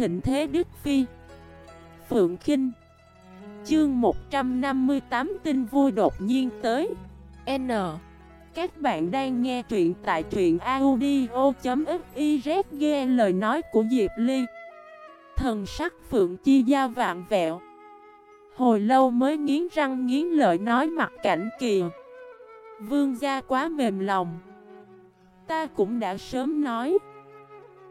thịnh thế Đức Phi. Phượng Kinh. Chương 158 tin vui đột nhiên tới. N. Các bạn đang nghe truyện tại truyện audio.xyz Nghe lời nói của Diệp Ly. Thần sắc Phượng Chi Gia vạn vẹo. Hồi lâu mới nghiến răng nghiến lợi nói mặt cảnh kìa. Vương gia quá mềm lòng. Ta cũng đã sớm nói.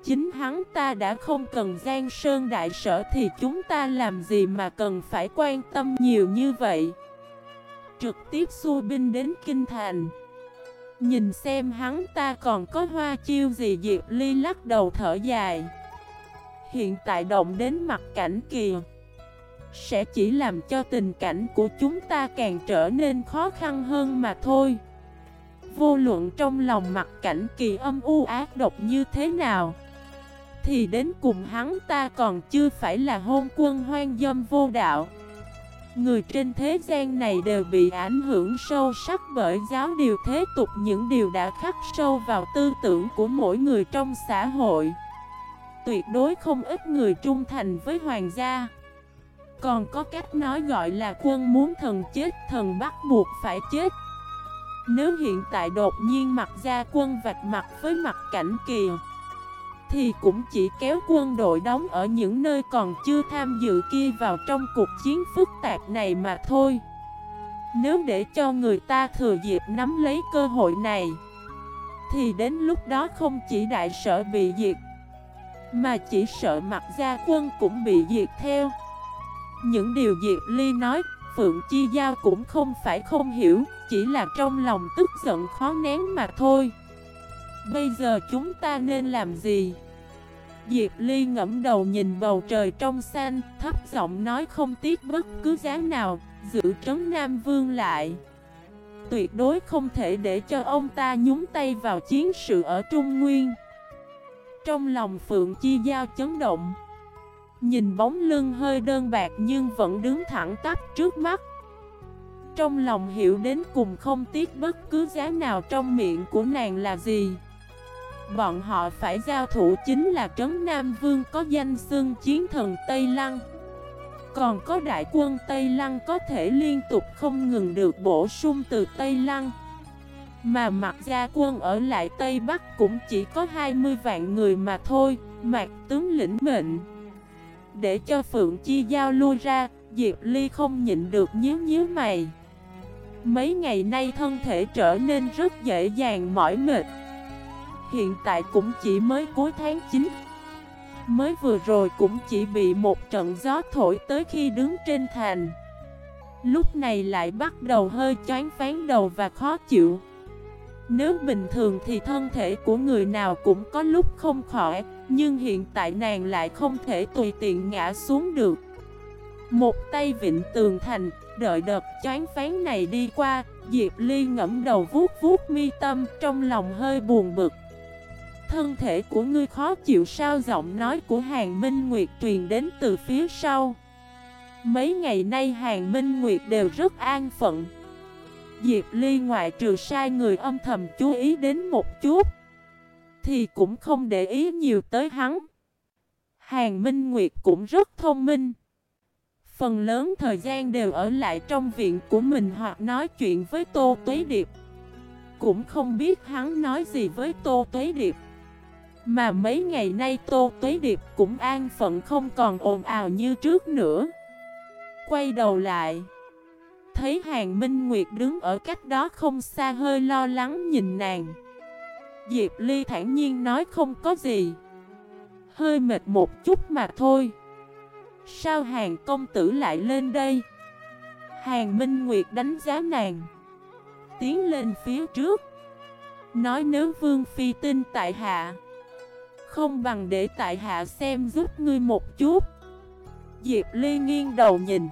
Chính hắn ta đã không cần gian sơn đại sở thì chúng ta làm gì mà cần phải quan tâm nhiều như vậy? Trực tiếp xua binh đến Kinh Thành. Nhìn xem hắn ta còn có hoa chiêu gì Diệp Ly lắc đầu thở dài. Hiện tại động đến mặt cảnh kìa. Sẽ chỉ làm cho tình cảnh của chúng ta càng trở nên khó khăn hơn mà thôi. Vô luận trong lòng mặt cảnh kỳ âm u ác độc như thế nào thì đến cùng hắn ta còn chưa phải là hôn quân hoang dâm vô đạo. Người trên thế gian này đều bị ảnh hưởng sâu sắc bởi giáo điều thế tục, những điều đã khắc sâu vào tư tưởng của mỗi người trong xã hội. Tuyệt đối không ít người trung thành với hoàng gia. Còn có cách nói gọi là quân muốn thần chết, thần bắt buộc phải chết. Nếu hiện tại đột nhiên mặt gia quân vạch mặt với mặt cảnh kìa thì cũng chỉ kéo quân đội đóng ở những nơi còn chưa tham dự kia vào trong cuộc chiến phức tạp này mà thôi. Nếu để cho người ta thừa dịp nắm lấy cơ hội này, Thì đến lúc đó không chỉ đại sở bị diệt, Mà chỉ sợ mặt gia quân cũng bị diệt theo. Những điều Diệp Ly nói, Phượng Chi Giao cũng không phải không hiểu, chỉ là trong lòng tức giận khó nén mà thôi. Bây giờ chúng ta nên làm gì? Diệp Ly ngẫm đầu nhìn bầu trời trong xanh, Thấp giọng nói không tiếc bất cứ giá nào, Giữ trấn Nam Vương lại. Tuyệt đối không thể để cho ông ta nhúng tay vào chiến sự ở Trung Nguyên. Trong lòng Phượng Chi Giao chấn động. Nhìn bóng lưng hơi đơn bạc nhưng vẫn đứng thẳng tắp trước mắt. Trong lòng hiểu đến cùng không tiếc bất cứ giá nào trong miệng của nàng là gì. Bọn họ phải giao thủ chính là Trấn Nam Vương có danh xưng chiến thần Tây Lăng. Còn có đại quân Tây Lăng có thể liên tục không ngừng được bổ sung từ Tây Lăng. Mà mặt gia quân ở lại Tây Bắc cũng chỉ có 20 vạn người mà thôi, Mạc tướng lĩnh mệnh. Để cho Phượng Chi giao lui ra, Diệp Ly không nhịn được nhíu nhíu mày. Mấy ngày nay thân thể trở nên rất dễ dàng mỏi mệt. Hiện tại cũng chỉ mới cuối tháng 9 Mới vừa rồi cũng chỉ bị một trận gió thổi tới khi đứng trên thành. Lúc này lại bắt đầu hơi chán phán đầu và khó chịu. Nếu bình thường thì thân thể của người nào cũng có lúc không khỏi Nhưng hiện tại nàng lại không thể tùy tiện ngã xuống được. Một tay vịnh tường thành, Đợi đợt chán phán này đi qua, Diệp Ly ngẫm đầu vuốt vuốt mi tâm, Trong lòng hơi buồn bực. Thân thể của ngươi khó chịu sao? Giọng nói của Hàng Minh Nguyệt truyền đến từ phía sau. Mấy ngày nay Hàng Minh Nguyệt đều rất an phận. Diệp Ly ngoại trừ sai người âm thầm chú ý đến một chút, Thì cũng không để ý nhiều tới hắn. Hàng Minh Nguyệt cũng rất thông minh. Phần lớn thời gian đều ở lại trong viện của mình hoặc nói chuyện với Tô Tuế Điệp. Cũng không biết hắn nói gì với Tô Tuế Điệp. Mà mấy ngày nay Tô Tuế Điệp cũng an phận không còn ồn ào như trước nữa. Quay đầu lại, Thấy Hàng Minh Nguyệt đứng ở cách đó không xa hơi lo lắng nhìn nàng. Diệp Ly thản nhiên nói không có gì, Hơi mệt một chút mà thôi. Sao hàng công tử lại lên đây? Hàng Minh Nguyệt đánh giá nàng, Tiến lên phía trước, Nói nếu Vương Phi tin tại hạ không bằng để tại hạ xem giúp ngươi một chút. Diệp Ly nghiêng đầu nhìn.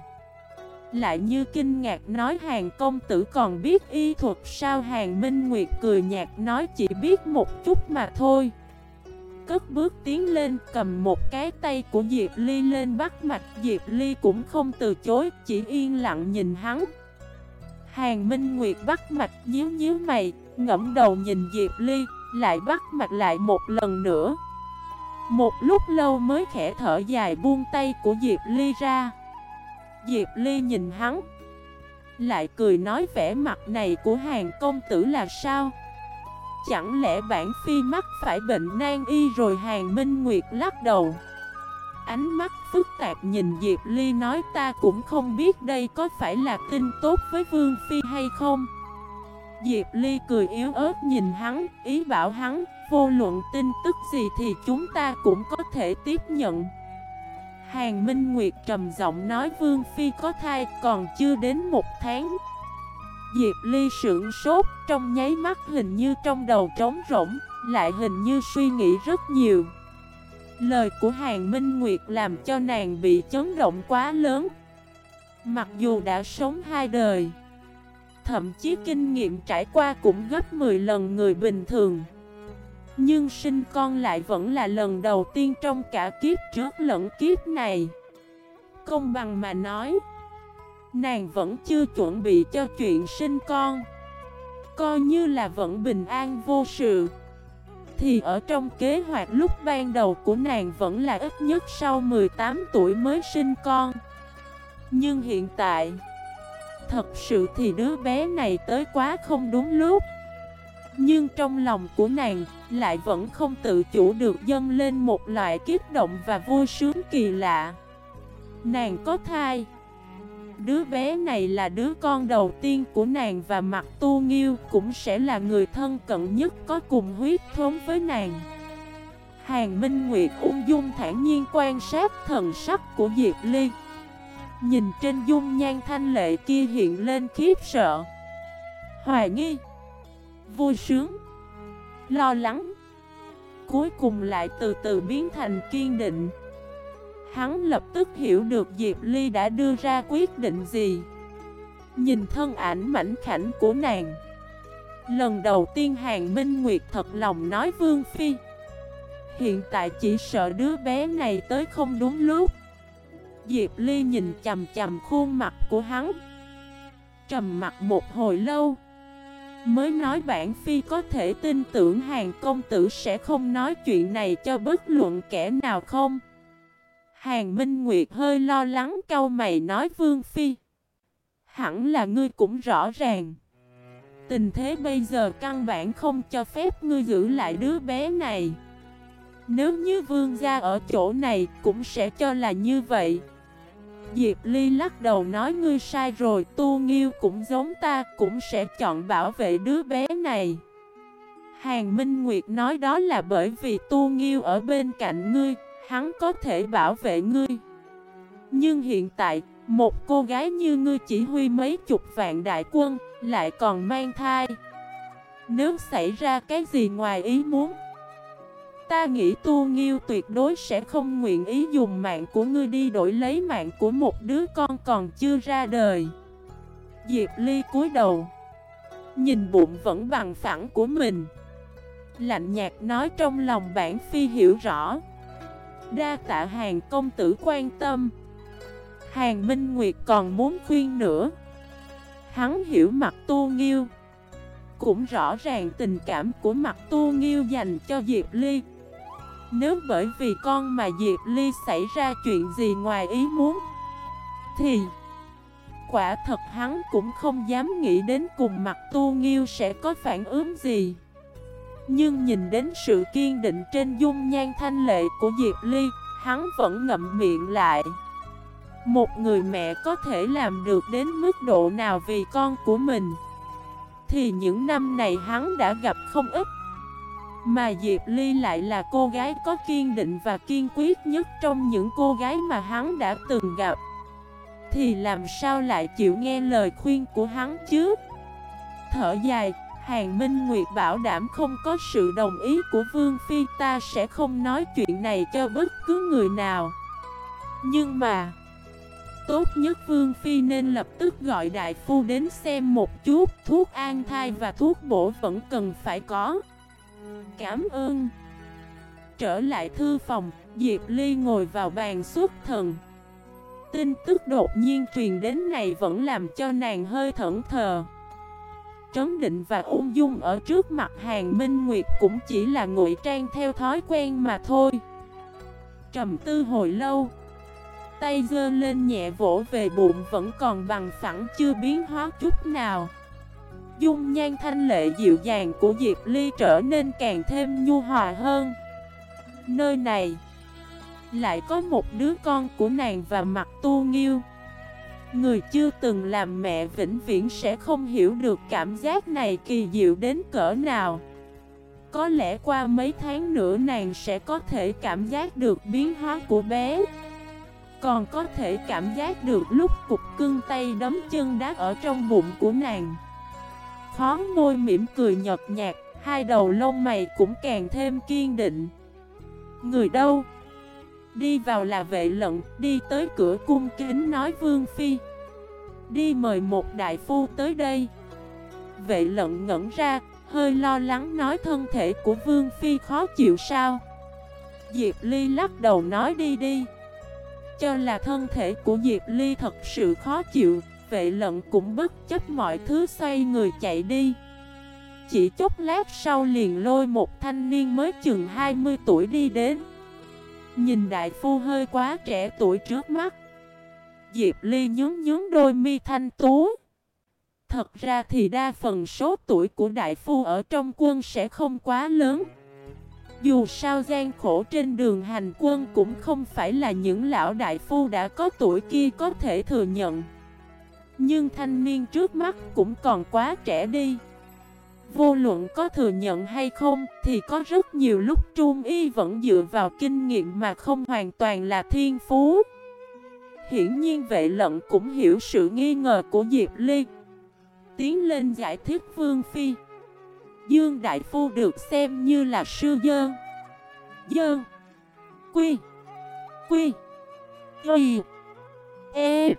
Lại như kinh ngạc nói hàng công tử còn biết y thuật sao? Hàng Minh Nguyệt cười nhạt nói chỉ biết một chút mà thôi. Cất bước tiến lên cầm một cái tay của Diệp Ly lên bắt mạch Diệp Ly cũng không từ chối, chỉ yên lặng nhìn hắn. Hàng Minh Nguyệt bắt mạch nhíu nhíu mày, ngẫm đầu nhìn Diệp Ly, lại bắt mạch lại một lần nữa. Một lúc lâu mới khẽ thở dài buông tay của Diệp Ly ra. Diệp Ly nhìn hắn Lại cười nói vẻ mặt này của hàng công tử là sao? Chẳng lẽ bản phi mắc phải bệnh nan y rồi hàng minh nguyệt lắc đầu? Ánh mắt phức tạp nhìn Diệp Ly nói ta cũng không biết đây có phải là tin tốt với Vương Phi hay không. Diệp Ly cười yếu ớt nhìn hắn, ý bảo hắn, vô luận tin tức gì thì chúng ta cũng có thể tiếp nhận. Hàng Minh Nguyệt trầm giọng nói Vương Phi có thai còn chưa đến một tháng. Diệp Ly sững sốt, trong nháy mắt hình như trong đầu trống rỗng, Lại hình như suy nghĩ rất nhiều. Lời của Hàng Minh Nguyệt làm cho nàng bị chấn động quá lớn. Mặc dù đã sống hai đời, Thậm chí kinh nghiệm trải qua cũng gấp 10 lần người bình thường. Nhưng sinh con lại vẫn là lần đầu tiên trong cả kiếp trước lẫn kiếp này. Công bằng mà nói, Nàng vẫn chưa chuẩn bị cho chuyện sinh con. Coi như là vẫn bình an vô sự. Thì ở trong kế hoạch lúc ban đầu của nàng vẫn là ít nhất sau 18 tuổi mới sinh con. Nhưng hiện tại, Thật sự thì đứa bé này tới quá không đúng lúc. Nhưng trong lòng của nàng, lại vẫn không tự chủ được dâng lên một loại kiếp động và vui sướng kỳ lạ. Nàng có thai. Đứa bé này là đứa con đầu tiên của nàng và mặt tu nghiêu cũng sẽ là người thân cận nhất có cùng huyết thống với nàng. Hàng Minh Nguyệt ung dung thản nhiên quan sát thần sắc của Diệp Ly. Nhìn trên dung nhan thanh lệ kia hiện lên khiếp sợ. Hoài nghi Vui sướng. Lo lắng. Cuối cùng lại từ từ biến thành kiên định. Hắn lập tức hiểu được Diệp Ly đã đưa ra quyết định gì. Nhìn thân ảnh mảnh khảnh của nàng. Lần đầu tiên Hàng Minh Nguyệt thật lòng nói Vương Phi. Hiện tại chỉ sợ đứa bé này tới không đúng lúc. Diệp Ly nhìn chầm chầm khuôn mặt của hắn. Trầm mặt một hồi lâu. Mới nói bản phi có thể tin tưởng hàng công tử sẽ không nói chuyện này cho bất luận kẻ nào không? Hàng Minh Nguyệt hơi lo lắng câu mày nói, Vương Phi, Hẳn là ngươi cũng rõ ràng. Tình thế bây giờ căn bản không cho phép ngươi giữ lại đứa bé này. Nếu như vương gia ở chỗ này cũng sẽ cho là như vậy. Diệp Ly lắc đầu nói, ngươi sai rồi, Tu Nghiêu cũng giống ta, cũng sẽ chọn bảo vệ đứa bé này. Hàng Minh Nguyệt nói, đó là bởi vì Tu Nghiêu ở bên cạnh ngươi, Hắn có thể bảo vệ ngươi. Nhưng hiện tại, Một cô gái như ngươi chỉ huy mấy chục vạn đại quân, Lại còn mang thai. Nếu xảy ra cái gì ngoài ý muốn Ta nghĩ tu nghiêu tuyệt đối sẽ không nguyện ý dùng mạng của ngươi đi đổi lấy mạng của một đứa con còn chưa ra đời. Diệp Ly cúi đầu, Nhìn bụng vẫn bằng phẳng của mình. Lạnh nhạt nói trong lòng bản phi hiểu rõ. Đa tạ hàng công tử quan tâm. Hàng Minh Nguyệt còn muốn khuyên nữa. Hắn hiểu mặt tu nghiêu. Cũng rõ ràng tình cảm của mặt tu nghiêu dành cho Diệp Ly nếu bởi vì con mà Diệp Ly xảy ra chuyện gì ngoài ý muốn, Thì Quả thật hắn cũng không dám nghĩ đến cùng mặt tu nghiêu sẽ có phản ứng gì. Nhưng nhìn đến sự kiên định trên dung nhan thanh lệ của Diệp Ly, Hắn vẫn ngậm miệng lại. Một người mẹ có thể làm được đến mức độ nào vì con của mình? Thì những năm này hắn đã gặp không ít mà Diệp Ly lại là cô gái có kiên định và kiên quyết nhất trong những cô gái mà hắn đã từng gặp. Thì làm sao lại chịu nghe lời khuyên của hắn chứ? Thở dài, Hàng Minh Nguyệt bảo đảm không có sự đồng ý của Vương Phi Ta sẽ không nói chuyện này cho bất cứ người nào. Nhưng mà Tốt nhất Vương Phi nên lập tức gọi đại phu đến xem một chút Thuốc an thai và thuốc bổ vẫn cần phải có. Cảm ơn. Trở lại thư phòng, Diệp Ly ngồi vào bàn suốt thần. Tin tức đột nhiên truyền đến này vẫn làm cho nàng hơi thẫn thờ. Trấn định và ung dung ở trước mặt hàng Minh Nguyệt cũng chỉ là ngụy trang theo thói quen mà thôi. Trầm tư hồi lâu, Tay dơ lên nhẹ vỗ về bụng vẫn còn bằng phẳng chưa biến hóa chút nào. Dung nhan thanh lệ dịu dàng của Diệp Ly trở nên càng thêm nhu hòa hơn. Nơi này Lại có một đứa con của nàng và mặt tu nghiêu. Người chưa từng làm mẹ vĩnh viễn sẽ không hiểu được cảm giác này kỳ diệu đến cỡ nào. Có lẽ qua mấy tháng nữa nàng sẽ có thể cảm giác được biến hóa của bé. Còn có thể cảm giác được lúc cục cưng tay đấm chân đá ở trong bụng của nàng. Khó môi mỉm cười nhợt nhạt Hai đầu lông mày cũng càng thêm kiên định. Người đâu? Đi vào là vệ lận, đi tới cửa cung kính nói Vương Phi. Đi mời một đại phu tới đây. Vệ lận ngẩn ra, hơi lo lắng nói thân thể của Vương Phi khó chịu sao? Diệp Ly lắc đầu nói đi đi. Cho là thân thể của Diệp Ly thật sự khó chịu. Vệ lận cũng bất chấp mọi thứ xoay người chạy đi. Chỉ chốc lát sau liền lôi một thanh niên mới chừng 20 tuổi đi đến. Nhìn đại phu hơi quá trẻ tuổi trước mắt. Diệp Ly nhướng nhướng đôi mi thanh tú. Thật ra thì đa phần số tuổi của đại phu ở trong quân sẽ không quá lớn. Dù sao gian khổ trên đường hành quân cũng không phải là những lão đại phu đã có tuổi kia có thể thừa nhận. Nhưng thanh niên trước mắt cũng còn quá trẻ đi Vô luận có thừa nhận hay không thì có rất nhiều lúc Trung Y vẫn dựa vào kinh nghiệm mà không hoàn toàn là thiên phú. Hiển nhiên vệ lận cũng hiểu sự nghi ngờ của Diệp Ly. Tiến lên giải thích Vương Phi. Dương Đại Phu được xem như là sư dơn. Dơn. Quy. Quy. Y. E.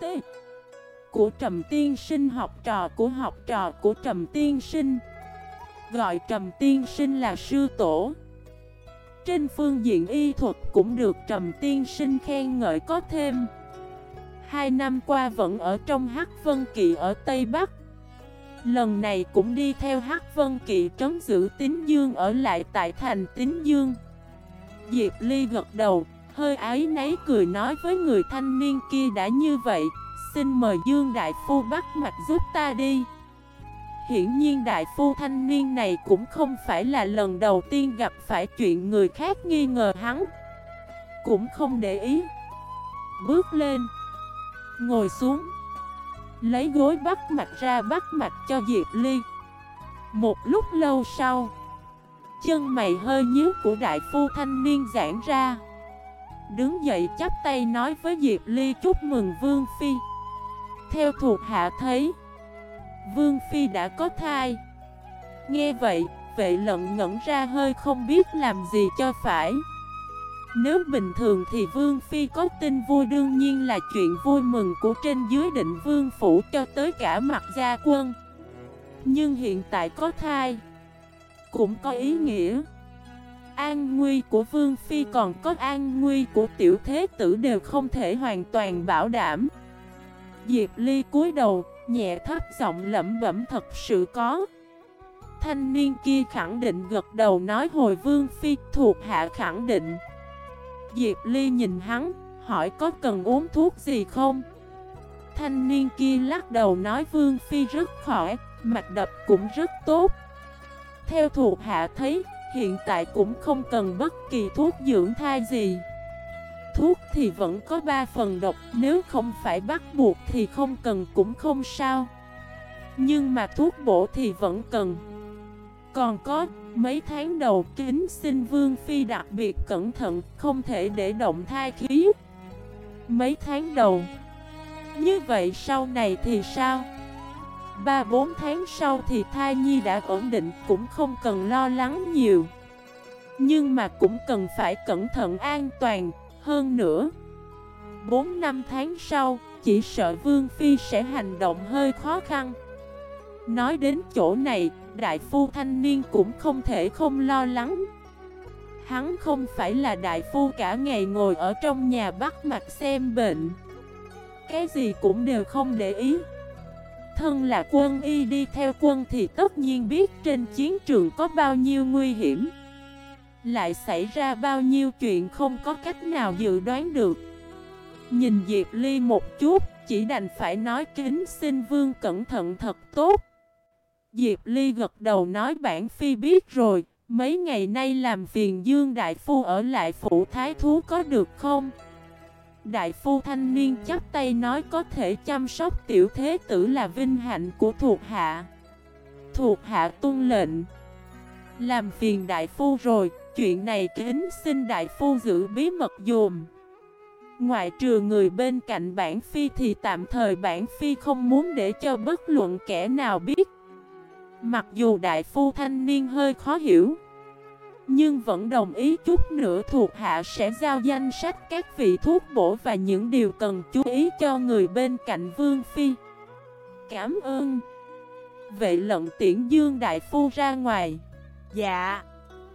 T của Trầm Tiên Sinh học trò của học trò của Trầm Tiên Sinh. Gọi Trầm Tiên Sinh là sư tổ. Trên phương diện y thuật cũng được Trầm Tiên Sinh khen ngợi có thêm. Hai năm qua vẫn ở trong Hắc Vân Kỵ ở Tây Bắc. Lần này cũng đi theo Hắc Vân Kỵ trấn giữ Tín Dương ở lại tại thành Tín Dương. Diệp Ly gật đầu, hơi ái nấy cười nói với người thanh niên kia đã như vậy. Xin mời Dương Đại Phu bắt mạch giúp ta đi. Hiển nhiên Đại Phu thanh niên này cũng không phải là lần đầu tiên gặp phải chuyện người khác nghi ngờ hắn. Cũng không để ý. Bước lên. Ngồi xuống. Lấy gối bắt mạch ra bắt mạch cho Diệp Ly. Một lúc lâu sau, Chân mày hơi nhíu của đại phu thanh niên giãn ra. Đứng dậy chắp tay nói với Diệp Ly chúc mừng Vương Phi theo thuộc hạ thấy Vương Phi đã có thai. Nghe vậy, vệ lận ngẩn ra hơi không biết làm gì cho phải. Nếu bình thường thì Vương Phi có tin vui đương nhiên là chuyện vui mừng của trên dưới định Vương Phủ cho tới cả mặt gia quân. Nhưng hiện tại có thai Cũng có ý nghĩa. An nguy của Vương Phi còn có an nguy của tiểu thế tử đều không thể hoàn toàn bảo đảm. Diệp Ly cúi đầu, nhẹ thấp giọng lẩm bẩm thật sự có. Thanh niên kia khẳng định gật đầu nói hồi Vương Phi thuộc hạ khẳng định. Diệp Ly nhìn hắn, hỏi có cần uống thuốc gì không? Thanh niên kia lắc đầu nói Vương Phi rất khỏe, mạch đập cũng rất tốt. Theo thuộc hạ thấy, hiện tại cũng không cần bất kỳ thuốc dưỡng thai gì thuốc thì vẫn có 3 phần độc, Nếu không phải bắt buộc thì không cần cũng không sao. Nhưng mà thuốc bổ thì vẫn cần. Còn có, mấy tháng đầu kính xin Vương Phi đặc biệt cẩn thận, Không thể để động thai khí. Mấy tháng đầu? Như vậy sau này thì sao? 3-4 tháng sau thì thai nhi đã ổn định, Cũng không cần lo lắng nhiều. Nhưng mà cũng cần phải cẩn thận an toàn hơn nữa. 4 năm tháng sau, Chỉ sợ Vương Phi sẽ hành động hơi khó khăn. Nói đến chỗ này, Đại phu thanh niên cũng không thể không lo lắng. Hắn không phải là đại phu cả ngày ngồi ở trong nhà bắt mặt xem bệnh. Cái gì cũng đều không để ý. Thân là quân y đi theo quân thì tất nhiên biết trên chiến trường có bao nhiêu nguy hiểm. Lại xảy ra bao nhiêu chuyện không có cách nào dự đoán được. Nhìn Diệp Ly một chút Chỉ đành phải nói kính xin vương cẩn thận thật tốt. Diệp Ly gật đầu nói bản phi biết rồi Mấy ngày nay làm phiền Dương Đại Phu ở lại phủ thái thú có được không? Đại Phu thanh niên chắp tay nói có thể chăm sóc tiểu thế tử là vinh hạnh của thuộc hạ. Thuộc hạ tuân lệnh. Làm phiền Đại Phu rồi, chuyện này kính xin Đại Phu giữ bí mật dùm. Ngoại trừ người bên cạnh bản phi thì tạm thời bản phi không muốn để cho bất luận kẻ nào biết. Mặc dù đại phu thanh niên hơi khó hiểu, Nhưng vẫn đồng ý chút nữa thuộc hạ sẽ giao danh sách các vị thuốc bổ và những điều cần chú ý cho người bên cạnh Vương Phi. Cảm ơn. Vệ lận tiễn dương đại phu ra ngoài. Dạ.